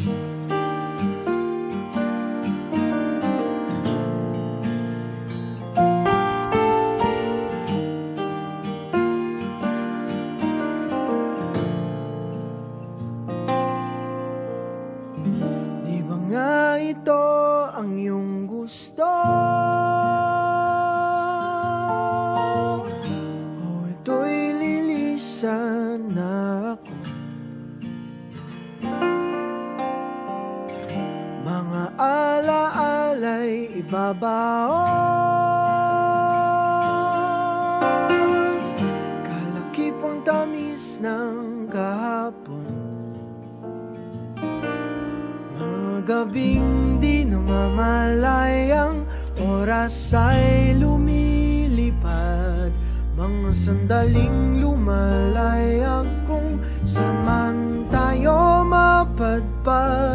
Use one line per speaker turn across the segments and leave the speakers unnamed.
Di ibabaon. Kalakipang tamis ng kahapon. Mga gabing di namamalayang Oras ay lumilipad. Mga sandaling lumalayag Kung saan man tayo mapadpad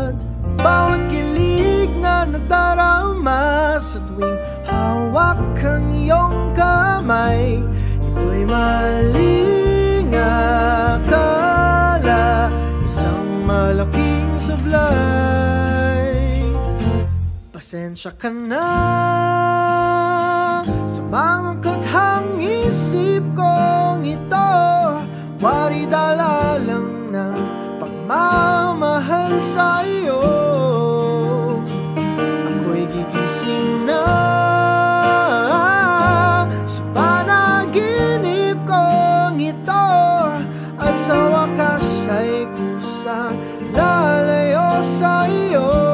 Sa tuwing hawak ang iyong kamay. Ito'y maling akala Isang malaking sablay. Pasensya ka na Sa mga kathang isip kong ito. Wari dala lang ng pagmamahal sa さられよさよ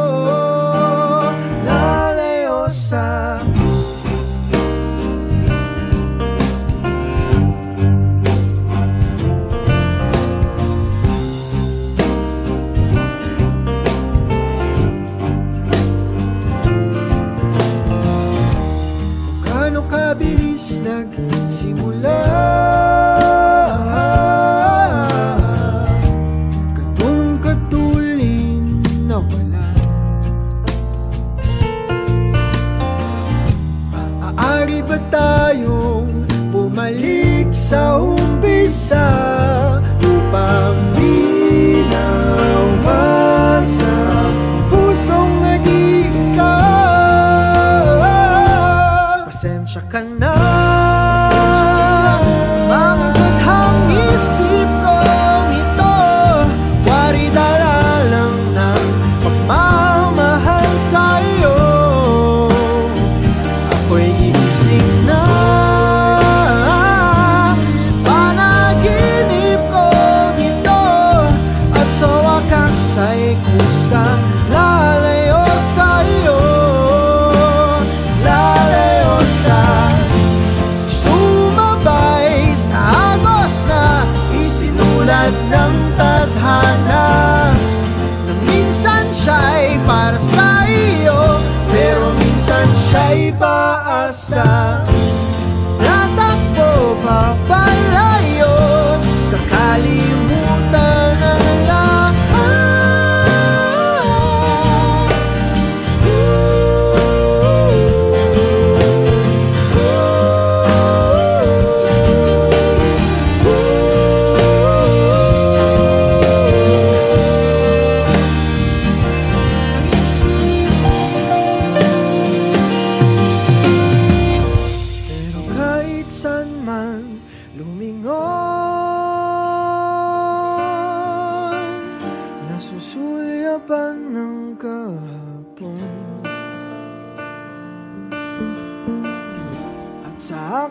ba tayong bumalik sa umpisa siya'y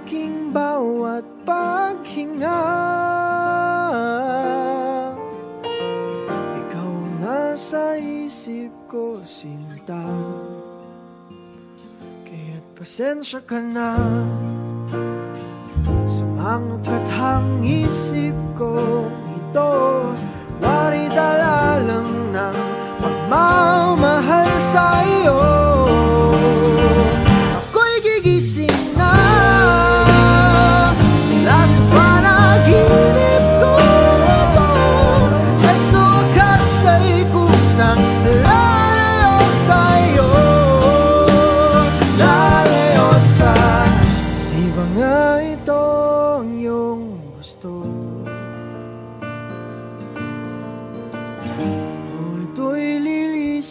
aking bawat paghinga. Ikaw nasa isip ko, sinta. Kaya't pasensya ka na. Sa mga kathang isip ko ito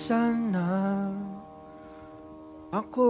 sana ako